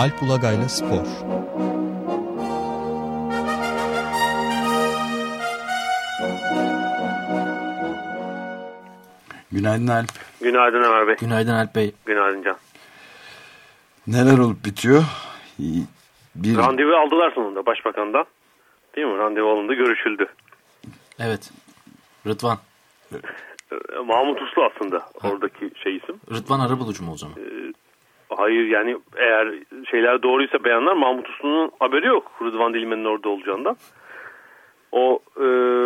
Alp Ulagay'la Spor Günaydın Alp. Günaydın Ömer Bey. Günaydın Alp Bey. Günaydın Can. Neler olup bitiyor? Bir... Randevu aldılar sonunda başbakandan. Değil mi? Randevu alındı, görüşüldü. Evet. Rıdvan. Mahmut Uslu aslında ha. oradaki şey isim. Rıdvan Arabulucu mu o zaman? Ee, hayır yani eğer şeyler doğruysa beyanlar Mahmut Uslu'nun haberi yok Rıdvan Dilmen'in orada olacağından. O, e,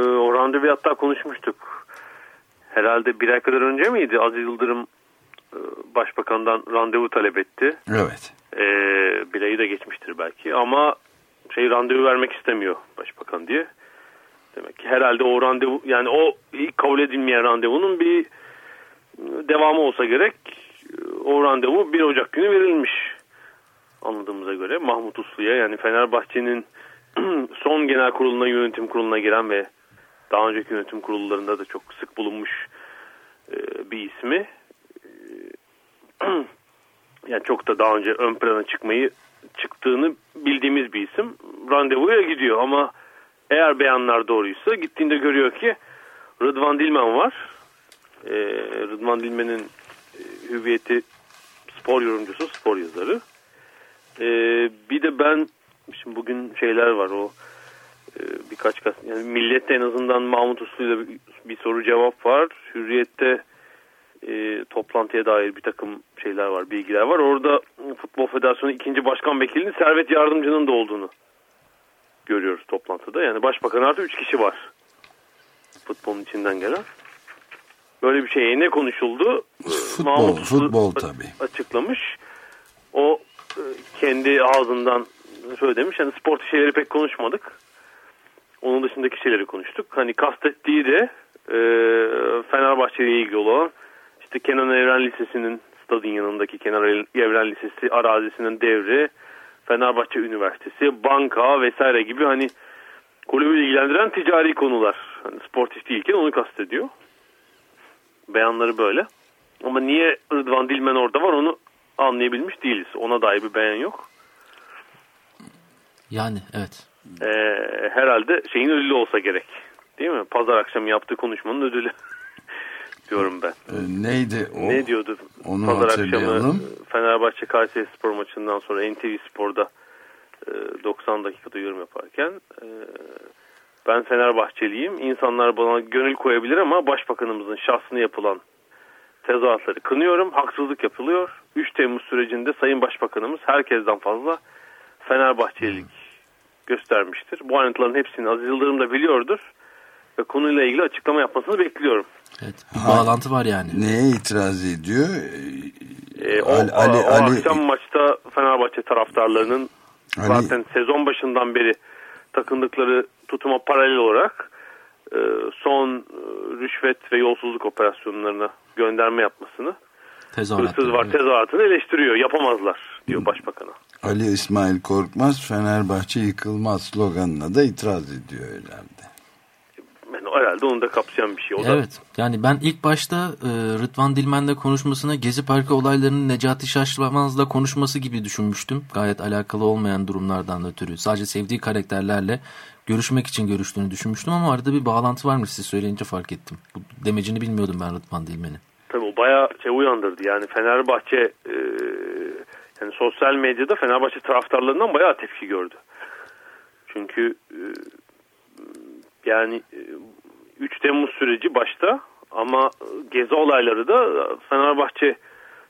o randevu hatta konuşmuştuk. Herhalde bir ay kadar önce miydi Aziz Yıldırım e, başbakandan randevu talep etti. Evet. E, bir ayı da geçmiştir belki ama şey randevu vermek istemiyor başbakan diye. Demek ki herhalde o randevu yani o ilk kabul edilmeyen randevunun bir devamı olsa gerek. O randevu 1 Ocak günü verilmiş anladığımıza göre Mahmut Uslu'ya yani Fenerbahçe'nin son genel kuruluna yönetim kuruluna giren ve daha önceki yönetim kurullarında da çok sık bulunmuş e, bir ismi. E, yani çok da daha önce ön plana çıkmayı çıktığını bildiğimiz bir isim. Randevuya gidiyor ama eğer beyanlar doğruysa gittiğinde görüyor ki Rıdvan Dilmen var. Ee, Rıdvan Dilmen'in hüviyeti spor yorumcusu, spor yazarı. Ee, bir de ben şimdi bugün şeyler var o e, birkaç yani millette en azından Mahmut Uslu'yla bir, bir soru cevap var. Hürriyette e, toplantıya dair bir takım şeyler var, bilgiler var. Orada Futbol Federasyonu ikinci başkan vekilinin Servet Yardımcı'nın da olduğunu görüyoruz toplantıda. Yani başbakan artı üç kişi var. Futbolun içinden gelen. Böyle bir şey ne konuşuldu? Futbol, Mahmut futbol tabii. Açıklamış. O e, kendi ağzından şöyle demiş. Yani spor şeyleri pek konuşmadık. Onun dışındaki şeyleri konuştuk. Hani kastettiği de e, Fenerbahçe ile ilgili olan işte Kenan Evren Lisesi'nin stadın yanındaki Kenan Evren Lisesi arazisinin devri Fenerbahçe Üniversitesi, banka vesaire gibi hani kulübü ilgilendiren ticari konular. Hani sportif değilken onu kastediyor. Beyanları böyle. Ama niye Rıdvan Dilmen orada var onu anlayabilmiş değiliz. Ona dair bir beyan yok. Yani evet. Ee, herhalde şeyin ödülü olsa gerek. Değil mi? Pazar akşamı yaptığı konuşmanın ödülü. diyorum ben. Ee, neydi o? Ne diyordu? Onu Pazar akşamı Fenerbahçe Kayseri Spor maçından sonra NTV Spor'da 90 e, dakikada yorum yaparken e, ben Fenerbahçeliyim. İnsanlar bana gönül koyabilir ama başbakanımızın şahsına yapılan tezahüratları kınıyorum. Haksızlık yapılıyor. 3 Temmuz sürecinde Sayın Başbakanımız herkesten fazla Fenerbahçelilik göstermiştir. Bu ayrıntıların hepsini Aziz Yıldırım da biliyordur ve konuyla ilgili açıklama yapmasını bekliyorum. Evet, bir bağlantı var yani. Neye itiraz ediyor? Ee, o, Ali, Ali, o Ali, akşam maçta Fenerbahçe taraftarlarının Ali, zaten sezon başından beri takındıkları tutuma paralel olarak son e, rüşvet ve yolsuzluk operasyonlarına gönderme yapmasını hırsız var tezahüratını eleştiriyor. Yapamazlar diyor başbakana. Ali İsmail Korkmaz Fenerbahçe yıkılmaz sloganına da itiraz ediyor herhalde herhalde onu da kapsayan bir şey. O evet da... yani ben ilk başta e, Rıdvan Dilmen'le konuşmasına Gezi Parkı olaylarının Necati Şaşmaz'la konuşması gibi düşünmüştüm. Gayet alakalı olmayan durumlardan ötürü sadece sevdiği karakterlerle görüşmek için görüştüğünü düşünmüştüm ama arada bir bağlantı varmış siz söyleyince fark ettim. Bu demecini bilmiyordum ben Rıdvan Dilmen'in. Tabii o bayağı şey uyandırdı yani Fenerbahçe e, yani sosyal medyada Fenerbahçe taraftarlarından bayağı tepki gördü. Çünkü e, yani 3 Temmuz süreci başta ama gezi olayları da Fenerbahçe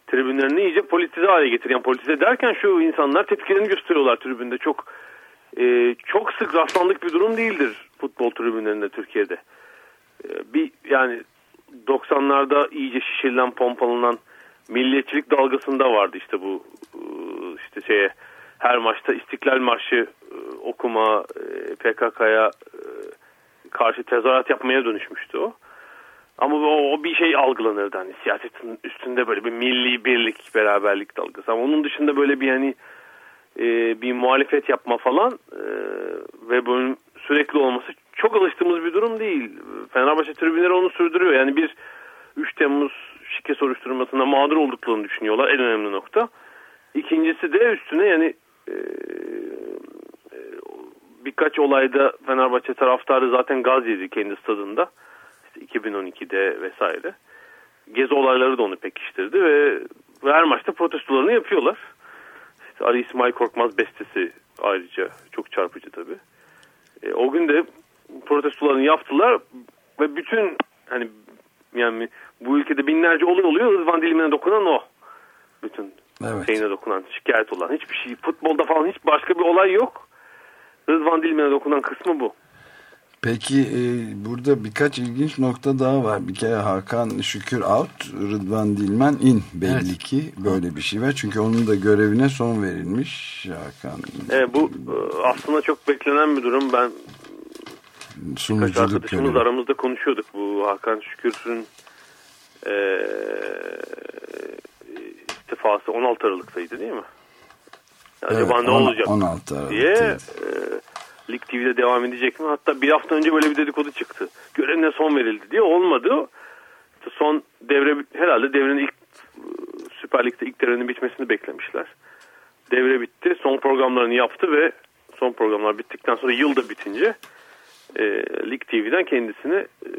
tribünlerini iyice politize hale getiriyor. Yani politize derken şu insanlar tepkilerini gösteriyorlar tribünde. Çok e, çok sık rastlandık bir durum değildir futbol tribünlerinde Türkiye'de. E, bir yani 90'larda iyice şişirilen, pompalanan milliyetçilik dalgasında vardı işte bu e, işte şeye her maçta İstiklal Marşı e, okuma, e, PKK'ya karşı tezahürat yapmaya dönüşmüştü o. Ama o, o bir şey algılanırdı hani siyasetin üstünde böyle bir milli birlik, beraberlik dalgası. Ama onun dışında böyle bir hani e, bir muhalefet yapma falan e, ve bunun sürekli olması çok alıştığımız bir durum değil. Fenerbahçe tribünleri onu sürdürüyor. Yani bir 3 Temmuz şike soruşturmasında mağdur olduklarını düşünüyorlar. En önemli nokta. İkincisi de üstüne yani e, birkaç olayda Fenerbahçe taraftarı zaten gaz yedi kendi stadında. İşte 2012'de vesaire. Gezi olayları da onu pekiştirdi ve her maçta protestolarını yapıyorlar. İşte Ali İsmail Korkmaz bestesi ayrıca çok çarpıcı tabii. E, o gün de protestolarını yaptılar ve bütün hani yani bu ülkede binlerce olay oluyor. Rıdvan dilimine dokunan o. Bütün evet. şeyine dokunan, şikayet olan. Hiçbir şey, futbolda falan hiç başka bir olay yok. Rıdvan dilimine dokunan kısmı bu. Peki e, burada birkaç ilginç nokta daha var. Bir kere Hakan Şükür out, Rıdvan Dilmen in belli evet. ki böyle bir şey var. Çünkü onun da görevine son verilmiş Hakan. Evet, bu e, aslında çok beklenen bir durum. Ben birkaç arkadaşımız görevi. aramızda konuşuyorduk. Bu Hakan Şükür'ün e, istifası 16 Aralık'taydı değil mi? Acaba evet, ne olacak 16 Aralık diye e, Lig TV'de devam edecek mi? Hatta bir hafta önce böyle bir dedikodu çıktı. Görevine son verildi diye olmadı. İşte son devre herhalde devrenin ilk Süper Lig'de ilk devrenin bitmesini beklemişler. Devre bitti. Son programlarını yaptı ve son programlar bittikten sonra yıl da bitince e, Lig TV'den kendisine e,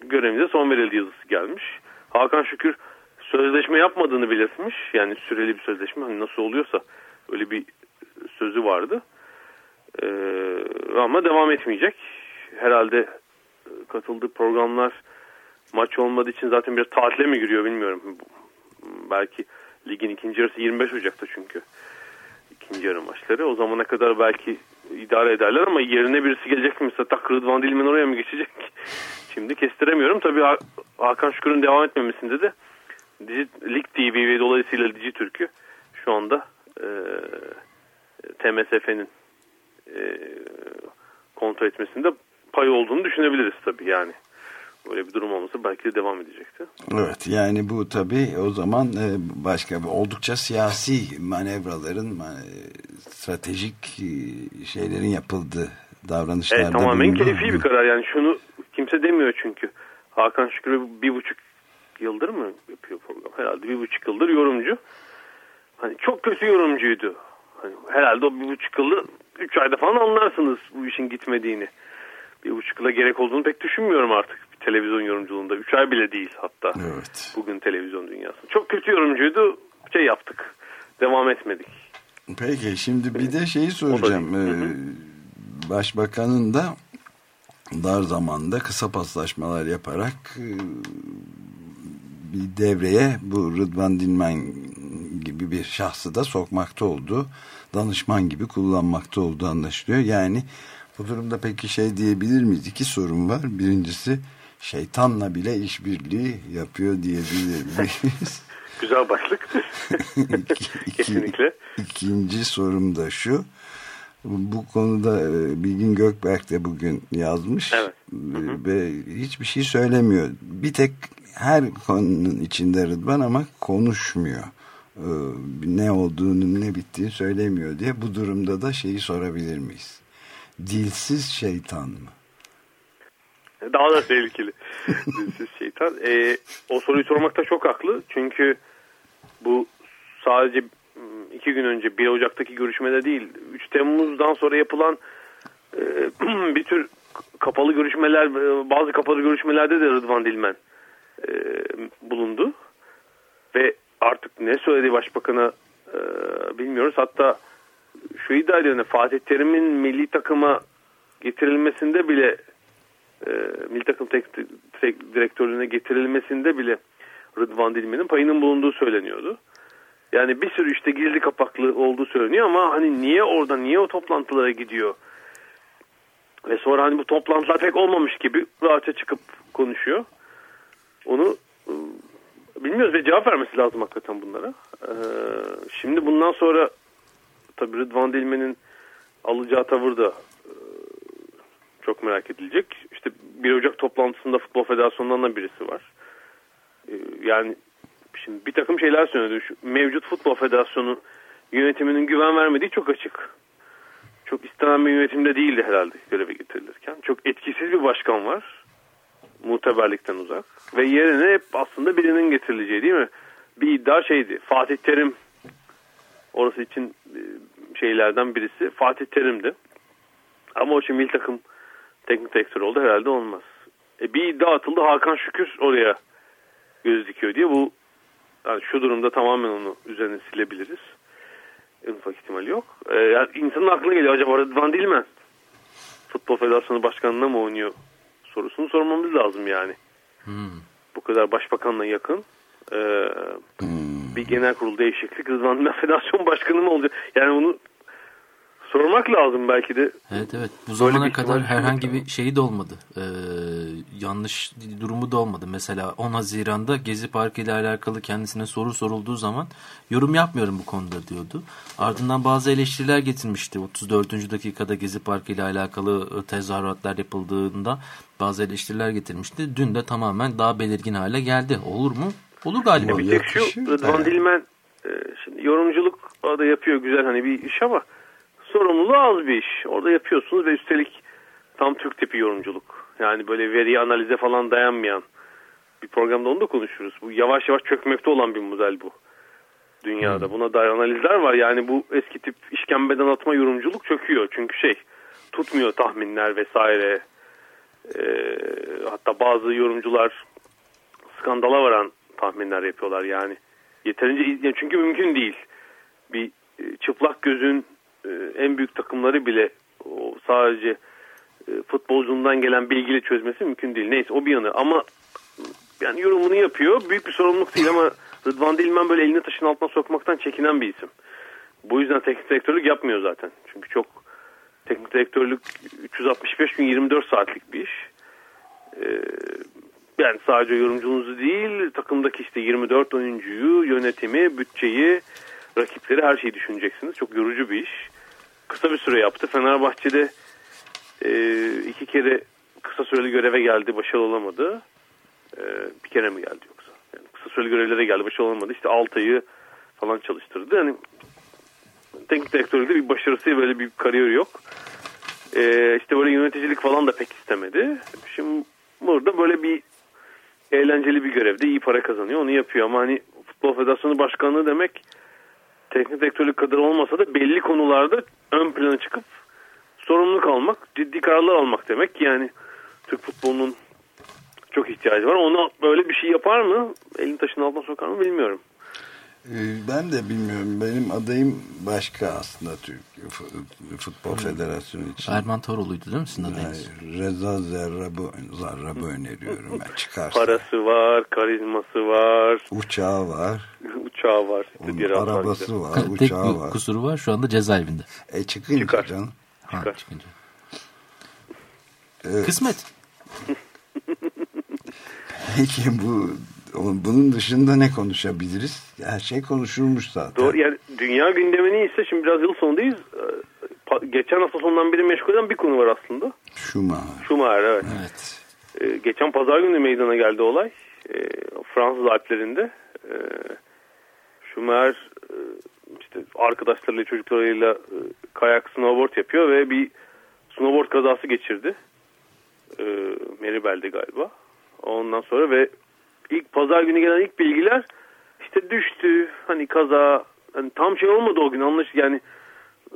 görevimize son verildi yazısı gelmiş. Hakan Şükür sözleşme yapmadığını belirtmiş. Yani süreli bir sözleşme hani nasıl oluyorsa öyle bir sözü vardı. Ee, ama devam etmeyecek. Herhalde e, katıldığı programlar maç olmadığı için zaten bir tatile mi giriyor bilmiyorum. Belki ligin ikinci yarısı 25 Ocak'ta çünkü. ikinci yarı maçları. O zamana kadar belki idare ederler ama yerine birisi gelecek mi? Tak Rıdvan Dilmen oraya mı geçecek? Şimdi kestiremiyorum. Tabii Hakan Şükür'ün devam etmemesinde de Lig TV ve dolayısıyla Dijitürk'ü şu anda e, TMSF'nin e, kontrol etmesinde pay olduğunu düşünebiliriz tabii yani. Böyle bir durum olması belki de devam edecekti. Evet yani bu tabii o zaman e, başka bir oldukça siyasi manevraların e, stratejik e, şeylerin yapıldığı davranışlarda. Evet, tamamen bulundu. keyfi bir karar yani şunu kimse demiyor çünkü. Hakan Şükür bir buçuk yıldır mı yapıyor program? Herhalde bir buçuk yıldır yorumcu. Hani çok kötü yorumcuydu. Hani herhalde o bir buçuk yıldır 3 ayda falan anlarsınız bu işin gitmediğini. Bir buçuk yıla gerek olduğunu pek düşünmüyorum artık televizyon yorumculuğunda. 3 ay bile değil hatta evet. bugün televizyon dünyası. Çok kötü yorumcuydu şey yaptık devam etmedik. Peki şimdi bir de şeyi soracağım. Ee, başbakanın da dar zamanda kısa paslaşmalar yaparak e, bir devreye bu Rıdvan Dilmen gibi bir şahsı da sokmakta oldu. Danışman gibi kullanmakta olduğu anlaşılıyor. Yani bu durumda peki şey diyebilir miyiz? İki sorun var. Birincisi şeytanla bile işbirliği yapıyor diyebilir miyiz? Güzel başlık. Kesinlikle. İkinci sorum da şu. Bu konuda e, Bilgin Gökberk de bugün yazmış. Evet. E, ve hiçbir şey söylemiyor. Bir tek her konunun içinde Rıdvan ama konuşmuyor. Ee, ne olduğunu ne bittiğini söylemiyor diye bu durumda da şeyi sorabilir miyiz? Dilsiz şeytan mı? Daha da tehlikeli. Dilsiz şeytan. Ee, o soruyu sormakta çok haklı. Çünkü bu sadece iki gün önce 1 Ocak'taki görüşmede değil 3 Temmuz'dan sonra yapılan e, bir tür kapalı görüşmeler bazı kapalı görüşmelerde de Rıdvan Dilmen e, bulundu. Ve artık ne söyledi başbakana e, bilmiyoruz. Hatta şu iddia ediyor Fatih Terim'in milli takıma getirilmesinde bile e, milli takım tek, tek direktörlüğüne getirilmesinde bile Rıdvan Dilmen'in payının bulunduğu söyleniyordu. Yani bir sürü işte gizli kapaklı olduğu söyleniyor ama hani niye orada niye o toplantılara gidiyor? Ve sonra hani bu toplantılar pek olmamış gibi rahatça çıkıp konuşuyor. Onu bilmiyoruz ve cevap vermesi lazım hakikaten bunlara. Ee, şimdi bundan sonra tabii Rıdvan Dilmen'in alacağı tavır da ıı, çok merak edilecek. İşte 1 Ocak toplantısında Futbol Federasyonu'ndan da birisi var. Ee, yani şimdi bir takım şeyler. Şu mevcut Futbol Federasyonu yönetiminin güven vermediği çok açık. Çok istenen bir yönetimde değildi herhalde göreve getirilirken. Çok etkisiz bir başkan var muteberlikten uzak. Ve yerine hep aslında birinin getirileceği değil mi? Bir iddia şeydi. Fatih Terim orası için e, şeylerden birisi Fatih Terim'di. Ama o şimdi milli takım teknik direktör oldu herhalde olmaz. E, bir iddia atıldı Hakan Şükür oraya göz dikiyor diye bu yani şu durumda tamamen onu üzerine silebiliriz. En ufak ihtimali yok. E, yani insanın aklına geliyor acaba Rıdvan Dilmen Futbol Federasyonu Başkanı'na mı oynuyor sorusunu sormamız lazım yani. Hmm. Bu kadar başbakanla yakın. E, hmm. Bir genel kurul değişiklik Rıdvan Federasyon Başkanı mı olacak? Yani onu sormak lazım belki de. Evet evet. Bu zamana kadar herhangi bir şeyi de olmadı. Ee, yanlış durumu da olmadı. Mesela 10 Haziran'da Gezi Parkı ile alakalı kendisine soru sorulduğu zaman yorum yapmıyorum bu konuda diyordu. Ardından bazı eleştiriler getirmişti. 34. dakikada Gezi Parkı ile alakalı ıı, tezahüratlar yapıldığında bazı eleştiriler getirmişti. Dün de tamamen daha belirgin hale geldi. Olur mu? Olur galiba. Bir tek şu Rıdvan Dilmen e, şimdi yorumculuk da yapıyor güzel hani bir iş ama sorumluluğu az bir iş. Orada yapıyorsunuz ve üstelik tam Türk tipi yorumculuk. Yani böyle veri analize falan dayanmayan bir programda onu da konuşuruz. Bu yavaş yavaş çökmekte olan bir model bu dünyada. Hmm. Buna dair analizler var. Yani bu eski tip işkembeden atma yorumculuk çöküyor. Çünkü şey tutmuyor tahminler vesaire. Ee, hatta bazı yorumcular skandala varan tahminler yapıyorlar yani. Yeterince çünkü mümkün değil. Bir e, çıplak gözün en büyük takımları bile sadece e, futbolcundan gelen bilgiyle çözmesi mümkün değil. Neyse o bir yanı ama yani yorumunu yapıyor. Büyük bir sorumluluk değil ama Rıdvan Dilmen böyle elini taşın altına sokmaktan çekinen bir isim. Bu yüzden teknik direktörlük yapmıyor zaten. Çünkü çok teknik direktörlük 365 gün 24 saatlik bir iş. Ee, yani sadece yorumculuğunuzu değil takımdaki işte 24 oyuncuyu, yönetimi, bütçeyi, rakipleri her şeyi düşüneceksiniz. Çok yorucu bir iş kısa bir süre yaptı. Fenerbahçe'de e, iki kere kısa süreli göreve geldi, başarılı olamadı. E, bir kere mi geldi yoksa? Yani kısa süreli görevlere geldi, başarılı olamadı. İşte Altay'ı falan çalıştırdı. Yani teknik direktörlükte bir başarısı böyle bir kariyeri yok. E, işte böyle yöneticilik falan da pek istemedi. Şimdi burada böyle bir eğlenceli bir görevde iyi para kazanıyor. Onu yapıyor ama hani Futbol Federasyonu Başkanlığı demek teknik direktörlük kadar olmasa da belli konularda ön plana çıkıp sorumluluk almak, ciddi kararlar almak demek. Yani Türk futbolunun çok ihtiyacı var. Ona böyle bir şey yapar mı? Elini taşın altına sokar mı bilmiyorum. Ee, ben de bilmiyorum. Benim adayım başka aslında Türk Futbol. Federasyonu için. Erman Toroğlu'ydu değil mi sizin adayınız? Reza Zerrab'ı Zerrab'ı öneriyorum ben çıkarsa. Parası var, karizması var. Uçağı var. uçağı var. İşte Onun arabası var, Tek uçağı Tek var. kusuru var şu anda cezaevinde. E çıkınca Çıkar. canım. Ha, Çıkar. çıkınca. Evet. Kısmet. Peki bu bunun dışında ne konuşabiliriz? Her şey konuşulmuş zaten. Doğru yani dünya gündemini ise şimdi biraz yıl sonundayız. Ee, geçen hafta sonundan beri meşgul eden bir konu var aslında. Schumacher. Schumacher evet. evet. Ee, geçen pazar günü meydana geldi olay. Ee, Fransız Alplerinde. Schumacher e, işte arkadaşlarıyla çocuklarıyla e, kayak snowboard yapıyor ve bir snowboard kazası geçirdi. Meribel'de galiba. Ondan sonra ve ilk pazar günü gelen ilk bilgiler işte düştü hani kaza hani tam şey olmadı o gün anlaş yani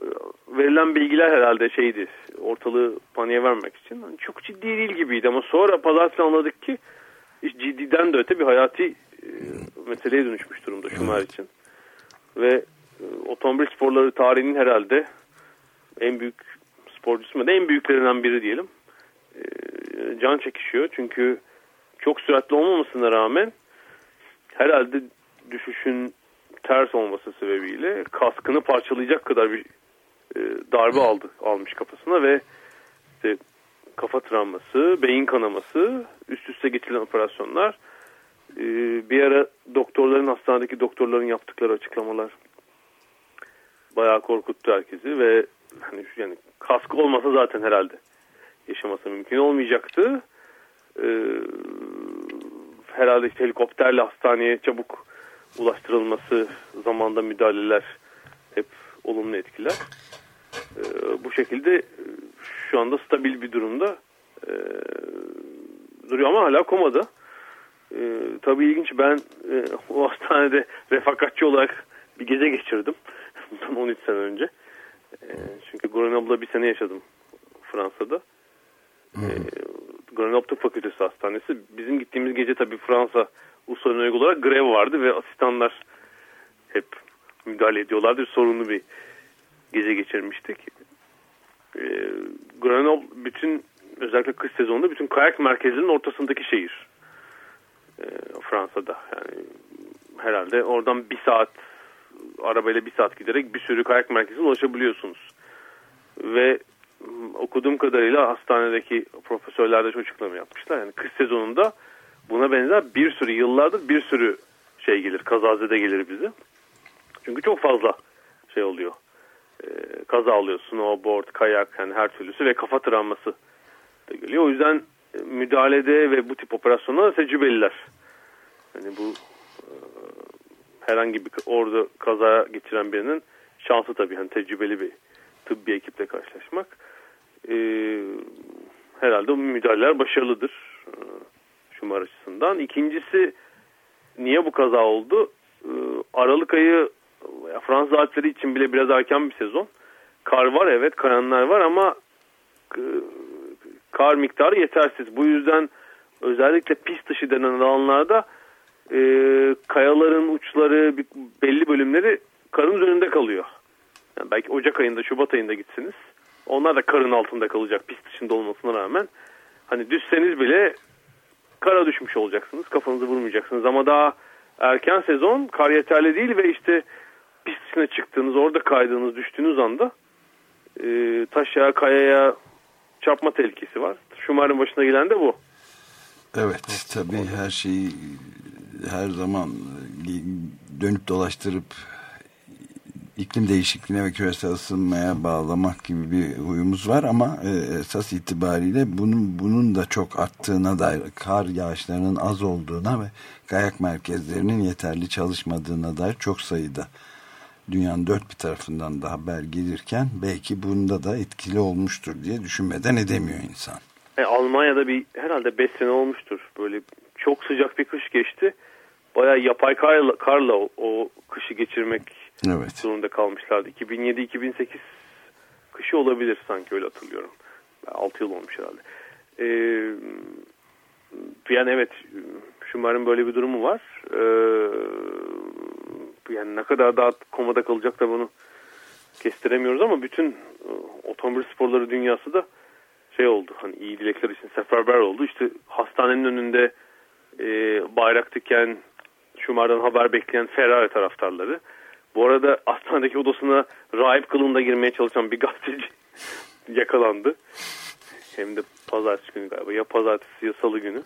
e, verilen bilgiler herhalde şeydi ortalığı paniğe vermek için hani çok ciddi değil gibiydi ama sonra pazartesi anladık ki iş ciddiden de öte bir hayati e, meseleye dönüşmüş durumda Şumar evet. için. Ve e, otomobil sporları tarihinin herhalde en büyük sporcusu mu? En büyüklerinden biri diyelim. E, can çekişiyor. Çünkü çok süratli olmamasına rağmen herhalde düşüşün ters olması sebebiyle kaskını parçalayacak kadar bir e, darbe aldı almış kafasına ve işte kafa travması, beyin kanaması, üst üste getirilen operasyonlar e, bir ara doktorların hastanedeki doktorların yaptıkları açıklamalar bayağı korkuttu herkesi ve hani yani kask olmasa zaten herhalde yaşaması mümkün olmayacaktı. Ee, herhalde işte helikopterle hastaneye çabuk ulaştırılması, zamanda müdahaleler hep olumlu etkiler. E, bu şekilde şu anda stabil bir durumda e, duruyor ama hala komada. E, tabii ilginç ben e, o hastanede refakatçi olarak bir gece geçirdim. bundan 13 sene önce. E, çünkü Grenoble'da bir sene yaşadım Fransa'da. E, Grenoble Tıp Fakültesi Hastanesi. Bizim gittiğimiz gece tabii Fransa usulüne uygun olarak grev vardı ve asistanlar hep müdahale ediyorlardı. Sorunlu bir gece geçirmiştik. E, Grenoble bütün özellikle kış sezonunda bütün kayak merkezinin ortasındaki şehir. E, Fransa'da. Yani herhalde oradan bir saat arabayla bir saat giderek bir sürü kayak merkezine ulaşabiliyorsunuz. Ve okuduğum kadarıyla hastanedeki profesörler de açıklama yapmışlar. Yani kış sezonunda buna benzer bir sürü yıllardır bir sürü şey gelir, kazazede gelir bize. Çünkü çok fazla şey oluyor. Ee, kaza oluyor. Snowboard, kayak yani her türlüsü ve kafa travması da geliyor. O yüzden e, müdahalede ve bu tip operasyonlar tecrübeliler. Yani bu e, herhangi bir orada kaza geçiren birinin şansı tabii. Yani tecrübeli bir tıbbi ekiple karşılaşmak. E, herhalde bu müdahaleler başarılıdır. E, Şumar açısından. İkincisi niye bu kaza oldu? E, Aralık ayı Fransız Alpleri için bile biraz erken bir sezon. Kar var evet kayanlar var ama kar miktarı yetersiz. Bu yüzden özellikle pist dışı denen alanlarda e, kayaların uçları belli bölümleri karın üzerinde kalıyor. Yani belki Ocak ayında Şubat ayında gitsiniz. Onlar da karın altında kalacak pist dışında olmasına rağmen. Hani düşseniz bile kara düşmüş olacaksınız. Kafanızı vurmayacaksınız ama daha erken sezon kar yeterli değil ve işte pist dışına çıktığınız orada kaydığınız düştüğünüz anda e, taşa kayaya çarpma tehlikesi var. Şumarın başına gelen de bu. Evet tabii her şeyi her zaman dönüp dolaştırıp iklim değişikliğine ve küresel ısınmaya bağlamak gibi bir huyumuz var ama e, esas itibariyle bunun bunun da çok arttığına dair kar yağışlarının az olduğuna ve kayak merkezlerinin yeterli çalışmadığına dair çok sayıda dünyanın dört bir tarafından da haber gelirken belki bunda da etkili olmuştur diye düşünmeden edemiyor insan. E, Almanya'da bir herhalde 5 sene olmuştur. Böyle çok sıcak bir kış geçti. Baya yapay karla, karla o, o kışı geçirmek evet. zorunda kalmışlardı. 2007-2008 kışı olabilir sanki öyle hatırlıyorum. 6 yıl olmuş herhalde. Ee, yani evet Schumer'in böyle bir durumu var. Ee, yani ne kadar daha komada kalacak da bunu kestiremiyoruz ama bütün e, otomobil sporları dünyası da şey oldu. Hani iyi dilekler için seferber oldu. İşte hastanenin önünde e, bayrak diken Schumacher'dan haber bekleyen Ferrari taraftarları. Bu arada hastanedeki odasına rahip kılığında girmeye çalışan bir gazeteci yakalandı. Hem de pazartesi günü galiba. Ya pazartesi ya salı günü.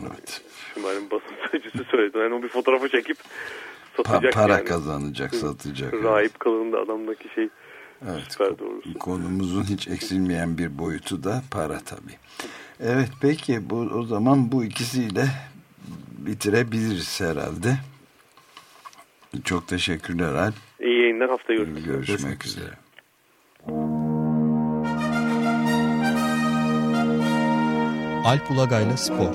Evet. Schumacher'in basın sözcüsü söyledi. Yani o bir fotoğrafı çekip satacak pa para yani. kazanacak, satacak. Rahip evet. kılığında adamdaki şey evet, süper doğrusu. Konumuzun hiç eksilmeyen bir boyutu da para tabii. Evet peki bu o zaman bu ikisiyle bitirebiliriz herhalde. Çok teşekkürler Alp. İyi yayınlar hafta görüşmek, görüşmek üzere. Alp Ulagay'la Spor